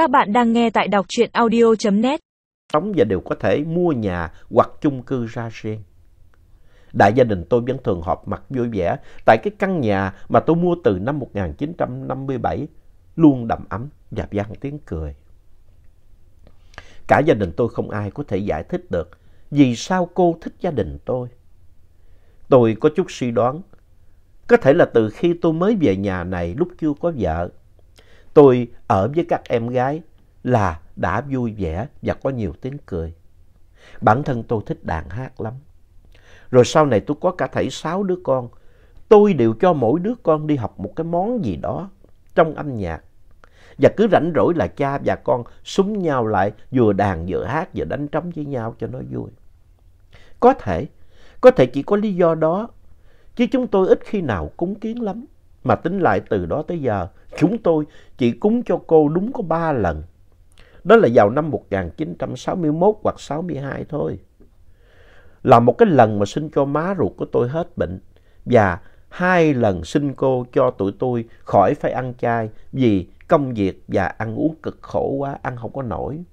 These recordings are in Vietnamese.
Các bạn đang nghe tại đọc truyện audio.net. Sống và đều có thể mua nhà hoặc chung cư ra riêng. Đại gia đình tôi vẫn thường họp mặt vui vẻ tại cái căn nhà mà tôi mua từ năm 1957 luôn đầm ấm và vang tiếng cười. Cả gia đình tôi không ai có thể giải thích được vì sao cô thích gia đình tôi. Tôi có chút suy đoán, có thể là từ khi tôi mới về nhà này lúc chưa có vợ, tôi ở với các em gái là đã vui vẻ và có nhiều tiếng cười. Bản thân tôi thích đàn hát lắm. Rồi sau này tôi có cả thảy sáu đứa con. Tôi đều cho mỗi đứa con đi học một cái món gì đó trong âm nhạc. Và cứ rảnh rỗi là cha và con súng nhau lại vừa đàn vừa hát vừa đánh trống với nhau cho nó vui. Có thể, có thể chỉ có lý do đó. Chứ chúng tôi ít khi nào cúng kiến lắm. Mà tính lại từ đó tới giờ, chúng tôi chỉ cúng cho cô đúng có ba lần. Đó là vào năm 1961 hoặc 62 thôi. Là một cái lần mà xin cho má ruột của tôi hết bệnh. Và hai lần xin cô cho tụi tôi khỏi phải ăn chay vì công việc và ăn uống cực khổ quá, ăn không có nổi.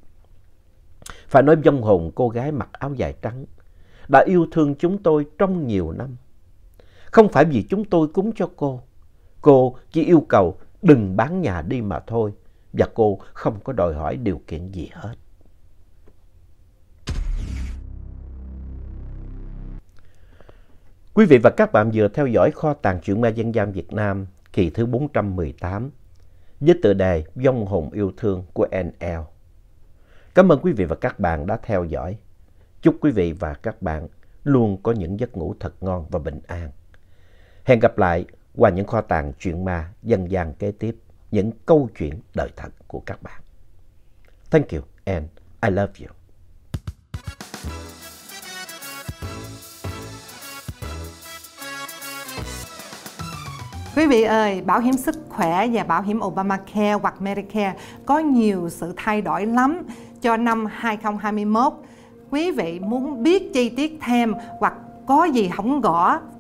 Phải nói vong hồn cô gái mặc áo dài trắng đã yêu thương chúng tôi trong nhiều năm. Không phải vì chúng tôi cúng cho cô. Cô chỉ yêu cầu đừng bán nhà đi mà thôi. Và cô không có đòi hỏi điều kiện gì hết. Quý vị và các bạn vừa theo dõi kho tàng truyện ma dân gian Việt Nam, kỳ thứ 418 với tựa đề Vong hồn yêu thương của NL. Cảm ơn quý vị và các bạn đã theo dõi. Chúc quý vị và các bạn luôn có những giấc ngủ thật ngon và bình an. Hẹn gặp lại qua những kho tàng chuyện ma dân gian kế tiếp, những câu chuyện đời thật của các bạn. Thank you and I love you. Quý vị ơi, bảo hiểm sức khỏe và bảo hiểm Obamacare hoặc Medicare có nhiều sự thay đổi lắm cho năm 2021. Quý vị muốn biết chi tiết thêm hoặc có gì không gõ,